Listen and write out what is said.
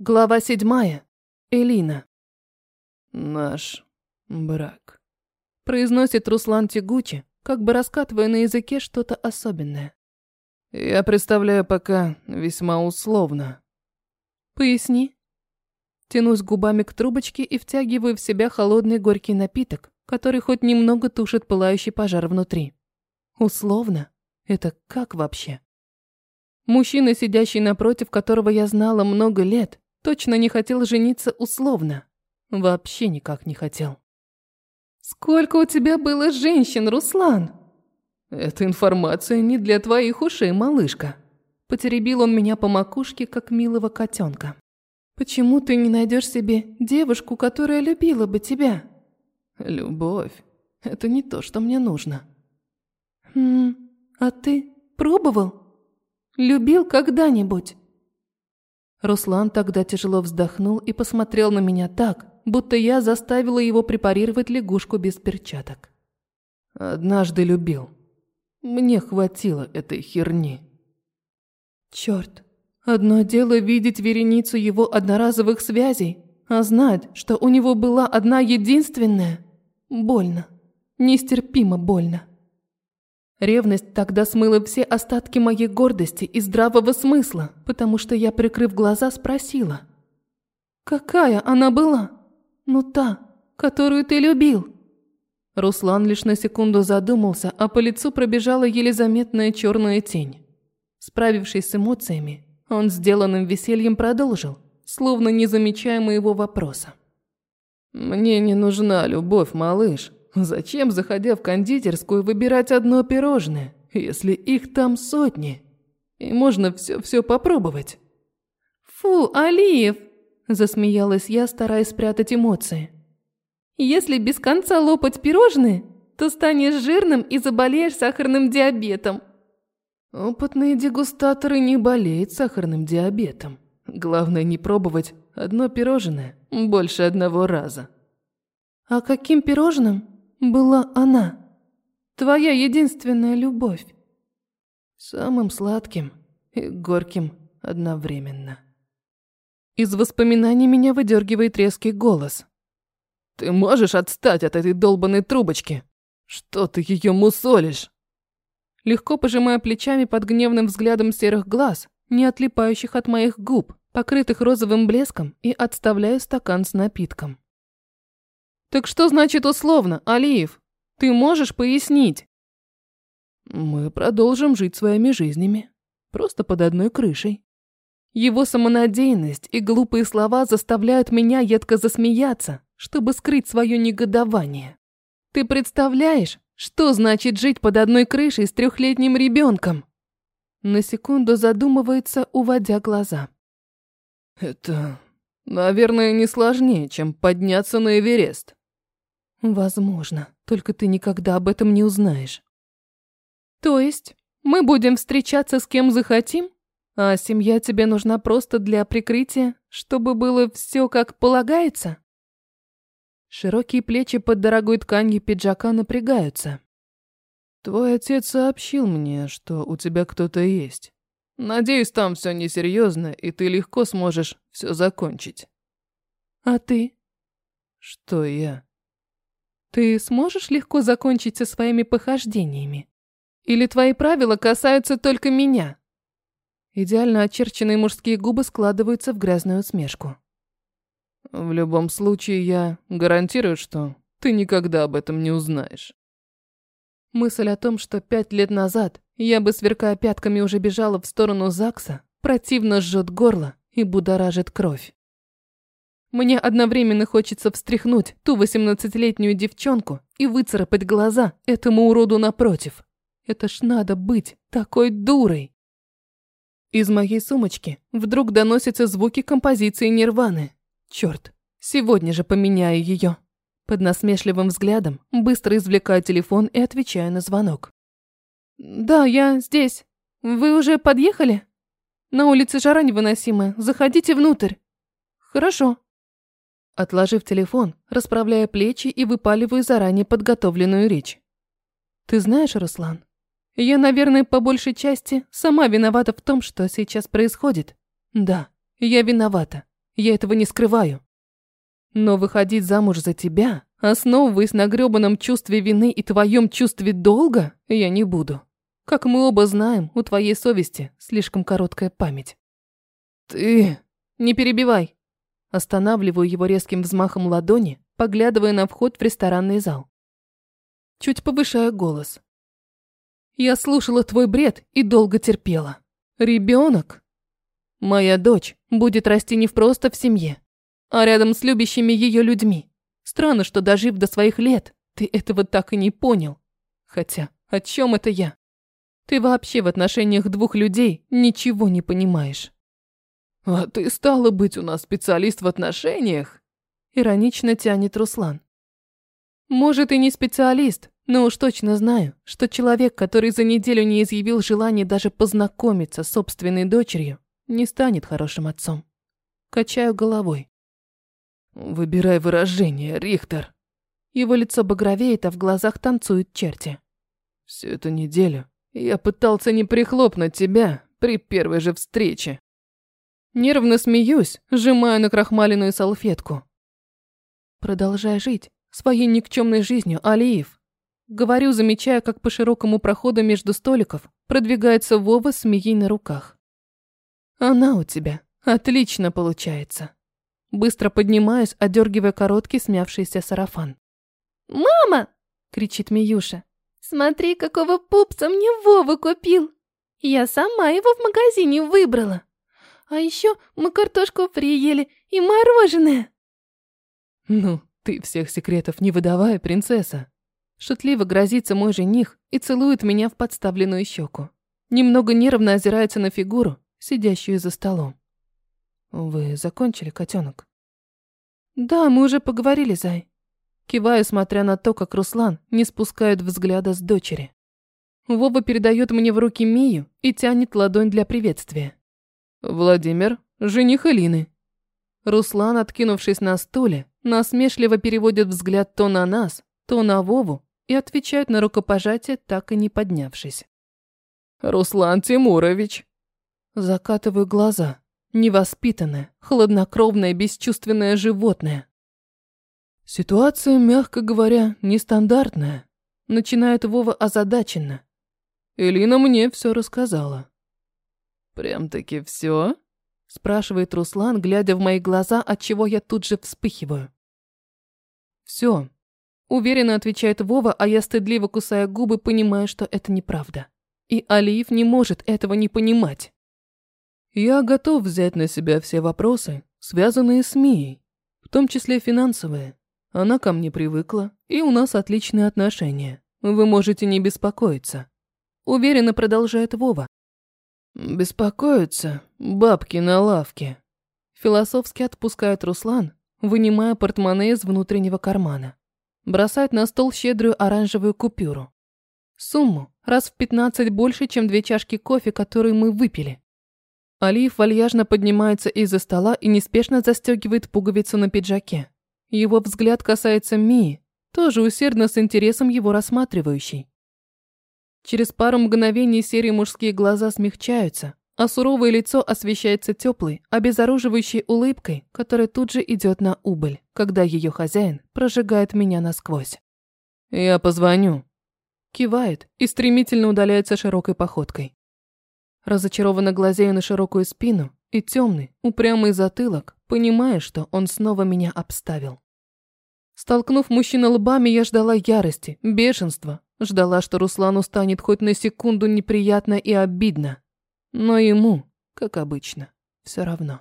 Глава седьмая. Элина. Наш брак. Произносит Руслан тягуче, как бы раскатывая на языке что-то особенное. Я представляю пока весьма условно. Поясни. Тянусь губами к трубочке и втягиваю в себя холодный горький напиток, который хоть немного тушит пылающий пожар внутри. Условно? Это как вообще? Мужчина, сидящий напротив которого я знала много лет, Точно не хотел жениться условно. Вообще никак не хотел. «Сколько у тебя было женщин, Руслан?» «Эта информация не для твоих ушей, малышка». Потеребил он меня по макушке, как милого котенка. «Почему ты не найдешь себе девушку, которая любила бы тебя?» «Любовь – это не то, что мне нужно». «Хм, а ты пробовал? Любил когда-нибудь?» Руслан тогда тяжело вздохнул и посмотрел на меня так, будто я заставила его препарировать лягушку без перчаток. Однажды любил. Мне хватило этой херни. Черт, одно дело видеть вереницу его одноразовых связей, а знать, что у него была одна единственная, больно, нестерпимо больно. Ревность тогда смыла все остатки моей гордости и здравого смысла, потому что я, прикрыв глаза, спросила. «Какая она была? Ну та, которую ты любил?» Руслан лишь на секунду задумался, а по лицу пробежала еле заметная черная тень. Справившись с эмоциями, он сделанным весельем продолжил, словно не замечая моего вопроса. «Мне не нужна любовь, малыш. Зачем, заходя в кондитерскую, выбирать одно пирожное, если их там сотни? И можно все-все попробовать. Фу, Алиев! Засмеялась я, стараясь спрятать эмоции. Если без конца лопать пирожные, то станешь жирным и заболеешь сахарным диабетом. Опытные дегустаторы не болеют сахарным диабетом. Главное не пробовать одно пирожное больше одного раза. А каким пирожным была она. Твоя единственная любовь. Самым сладким и горьким одновременно. Из воспоминаний меня выдергивает резкий голос. «Ты можешь отстать от этой долбанной трубочки? Что ты ее мусолишь?» Легко пожимая плечами под гневным взглядом серых глаз, не отлипающих от моих губ, покрытых розовым блеском, и отставляю стакан с напитком. Так что значит условно, Алиев? Ты можешь пояснить? Мы продолжим жить своими жизнями. Просто под одной крышей. Его самонадеянность и глупые слова заставляют меня едко засмеяться, чтобы скрыть свое негодование. Ты представляешь, что значит жить под одной крышей с трехлетним ребенком? На секунду задумывается, уводя глаза. Это, наверное, не сложнее, чем подняться на Эверест. Возможно, только ты никогда об этом не узнаешь. То есть, мы будем встречаться с кем захотим, а семья тебе нужна просто для прикрытия, чтобы было все как полагается? Широкие плечи под дорогой тканью пиджака напрягаются. Твой отец сообщил мне, что у тебя кто-то есть. Надеюсь, там все несерьезно, и ты легко сможешь все закончить. А ты? Что я? Ты сможешь легко закончить со своими похождениями? Или твои правила касаются только меня? Идеально очерченные мужские губы складываются в грязную усмешку. В любом случае, я гарантирую, что ты никогда об этом не узнаешь. Мысль о том, что пять лет назад я бы, сверкая пятками, уже бежала в сторону ЗАГСа, противно жжет горло и будоражит кровь. Мне одновременно хочется встряхнуть ту восемнадцатилетнюю девчонку и выцарапать глаза этому уроду напротив. Это ж надо быть такой дурой. Из моей сумочки вдруг доносятся звуки композиции Нирваны. Черт, сегодня же поменяю ее. Под насмешливым взглядом быстро извлекаю телефон и отвечаю на звонок. «Да, я здесь. Вы уже подъехали? На улице жара невыносимая. Заходите внутрь». «Хорошо», Отложив телефон, расправляя плечи и выпаливаю заранее подготовленную речь. Ты знаешь, Руслан, я, наверное, по большей части сама виновата в том, что сейчас происходит. Да, я виновата. я этого не скрываю. Но выходить замуж за тебя, основываясь на грёбаном чувстве вины и твоем чувстве долга, я не буду. Как мы оба знаем, у твоей совести слишком короткая память. Ты... Не перебивай. Останавливаю его резким взмахом ладони, поглядывая на вход в ресторанный зал. Чуть повышая голос. Я слушала твой бред и долго терпела. Ребенок? Моя дочь будет расти не просто в семье, а рядом с любящими ее людьми. Странно, что дожив до своих лет, ты этого так и не понял. Хотя, о чем это я? Ты вообще в отношениях двух людей ничего не понимаешь. А ты стала быть у нас специалист в отношениях? Иронично тянет Руслан. Может, и не специалист, но уж точно знаю, что человек, который за неделю не изъявил желания даже познакомиться с собственной дочерью, не станет хорошим отцом. Качаю головой. Выбирай выражение, Рихтер. Его лицо багровеет, а в глазах танцуют черти. Всю эту неделю я пытался не прихлопнуть тебя при первой же встрече. Нервно смеюсь, сжимая на крахмаленную салфетку. Продолжай жить своей никчемной жизнью, Алиев. Говорю, замечая, как по широкому проходу между столиков продвигается Вова с змеей на руках. Она у тебя отлично получается. Быстро поднимаюсь, одергивая короткий смявшийся сарафан. «Мама!» – кричит Миюша. «Смотри, какого пупса мне Вова купил! Я сама его в магазине выбрала. А еще мы картошку фри ели и мороженое!» «Ну, ты всех секретов не выдавай, принцесса!» Шутливо грозится мой жених и целует меня в подставленную щеку. Немного нервно озирается на фигуру, сидящую за столом. «Вы закончили, котенок?» «Да, мы уже поговорили, Зай». Киваю, смотря на то, как Руслан не спускает взгляда с дочери. Вова передает мне в руки Мию и тянет ладонь для приветствия. «Владимир, жених Элины». Руслан, откинувшись на стуле, насмешливо переводит взгляд то на нас, то на Вову и отвечает на рукопожатие, так и не поднявшись. «Руслан Тимурович». Закатываю глаза. Невоспитанное, хладнокровное, бесчувственное животное. Ситуация, мягко говоря, нестандартная. Начинает Вова озадаченно. Элина мне все рассказала. «Прям-таки все? Спрашивает Руслан, глядя в мои глаза, от чего я тут же вспыхиваю. Все. Уверенно отвечает Вова, а я стыдливо кусая губы, понимая, что это неправда. И Алиев не может этого не понимать. Я готов взять на себя все вопросы, связанные с Мией, в том числе финансовые. Она ко мне привыкла, и у нас отличные отношения. Вы можете не беспокоиться. Уверенно продолжает Вова. Беспокоиться бабки на лавке. Философски отпускает Руслан, вынимая портмоне из внутреннего кармана. Бросает на стол щедрую оранжевую купюру. Сумму раз в пятнадцать больше, чем две чашки кофе, которые мы выпили. Алиев вальяжно поднимается из-за стола и неспешно застегивает пуговицу на пиджаке. Его взгляд касается Мии, тоже усердно с интересом его рассматривающей. Через пару мгновений серые мужские глаза смягчаются, а суровое лицо освещается теплой, обезоруживающей улыбкой, которая тут же идет на убыль, когда ее хозяин прожигает меня насквозь. «Я позвоню», кивает и стремительно удаляется широкой походкой. Разочарованно глазею на широкую спину и темный, упрямый затылок, понимая, что он снова меня обставил. Столкнув мужчину лбами, я ждала ярости, бешенства, ждала, что Руслану станет хоть на секунду неприятно и обидно. Но ему, как обычно, все равно.